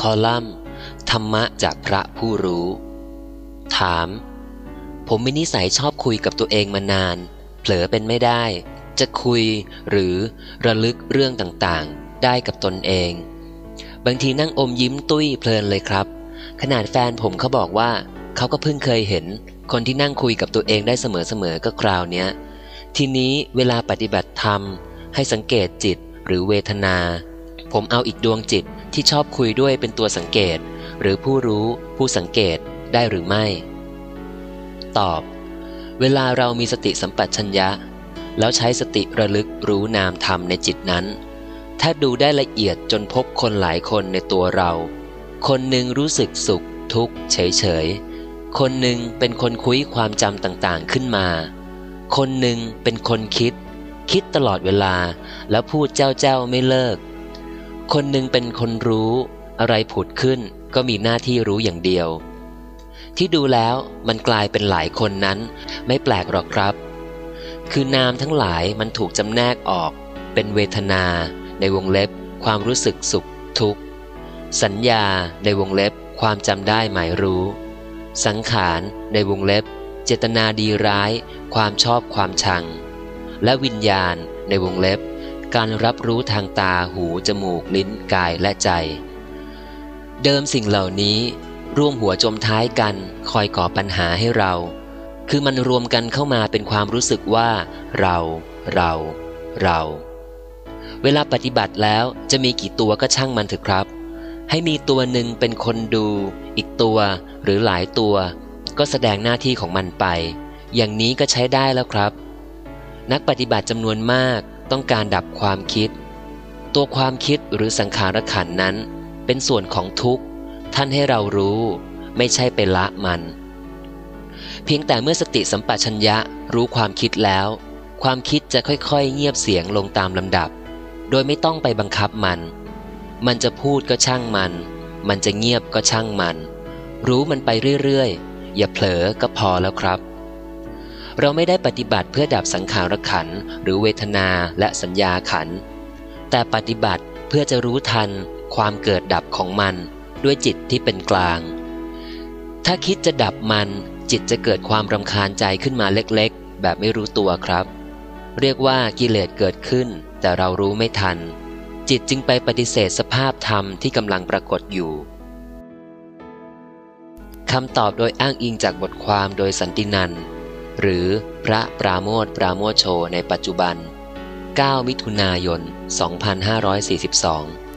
คอลัมน์ ธรรมะจากพระผู้รู้ ถาม ผมมีนิสัยชอบคุยกับตัวเองมานาน เผลอเป็นไม่ได้ จะคุยหรือระลึกเรื่องต่างๆ ได้กับตนเอง บางทีนั่งอมยิ้มตุ้ยเพลินเลยครับ ขนาดแฟนผมเขาบอกว่าเขาก็เพิ่งเคยเห็น คนที่นั่งคุยกับตัวเองได้เสมอๆก็คราวเนี้ยทีนี้เวลาปฏิบัติธรรม ให้สังเกตจิตหรือเวทนา ผมเอาอีกดวงจิตที่ชอบคุยด้วยเป็นตัวสังเกต หรือผู้รู้ผู้สังเกตได้หรือไม่ ตอบ เวลาเรามีสติสัมปชัญญะ แล้วใช้สติระลึกรู้นามธรรมในจิตนั้น ถ้าดูได้ละเอียดจนพบคนหลายคนในตัวเรา คนหนึ่งรู้สึกสุข ทุกข์เฉยเฉยคนหนึ่งเป็นคนคุยความจำต่างๆขึ้นมา คนหนึ่งเป็นคนคิด คิดตลอดเวลาแล้วพูดเจ้าเจ้าไม่เลิก คนหนึ่งเป็นคนรู้อะไรผุดขึ้นก็มีหน้าที่รู้อย่างเดียว ที่ดูแล้วมันกลายเป็นหลายคนนั้นไม่แปลกหรอกครับ คือนามทั้งหลายมันถูกจำแนกออก เป็นเวทนา ในวงเล็บ ความรู้สึกสุขทุกข์ สัญญาในวงเล็บ ความจำได้หมายรู้ สังขารในวงเล็บ เจตนาดีร้าย ความชอบความชัง และวิญญาณในวงเล็บ การรับรู้ทางตาหู จมูก ลิ้นกายและใจ เดิมสิ่งเหล่านี้ร่วมหัวจมท้ายกันคอยก่อปัญหาให้เรา คือมันรวมกันเข้ามาเป็นความรู้สึกว่า เรา เรา เรา เวลาปฏิบัติแล้วจะมีกี่ตัวก็ช่างมันเถอะครับ ให้มีตัวหนึ่งเป็นคนดู อีกตัวหรือหลายตัว ก็แสดงหน้าที่ของมันไป อย่างนี้ก็ใช้ได้แล้วครับ นักปฏิบัติจำนวนมาก ต้องการดับความคิด ตัวความคิดหรือสังขารขันนั้น เป็นส่วนของทุกข์ ท่านให้เรารู้ ไม่ใช่ไปละมัน เพียงแต่เมื่อสติสัมปชัญญะรู้ความคิดแล้ว ความคิดจะค่อยๆ เงียบเสียงลงตามลำดับ โดยไม่ต้องไปบังคับมัน มันจะพูดก็ช่างมัน มันจะเงียบก็ช่างมัน รู้มันไปเรื่อยๆ อย่าเผลอก็พอแล้วครับ เราไม่ได้ปฏิบัติเพื่อดับสังขารขันหรือเวทนาและสัญญาขัน แต่ปฏิบัติเพื่อจะรู้ทันความเกิดดับของมัน ด้วยจิตที่เป็นกลาง ถ้าคิดจะดับมันจิตจะเกิดความรำคาญใจขึ้นมาเล็กๆ แบบไม่รู้ตัวครับ เรียกว่ากิเลสเกิดขึ้น แต่เรารู้ไม่ทัน จิตจึงไปปฏิเสธสภาพธรรมที่กำลังปรากฏอยู่คำตอบโดยอ้างอิงจากบทความโดยสันตินัน หรือพระปราโมทปราโมทโชในปัจจุบัน 9 มิถุนายน 2542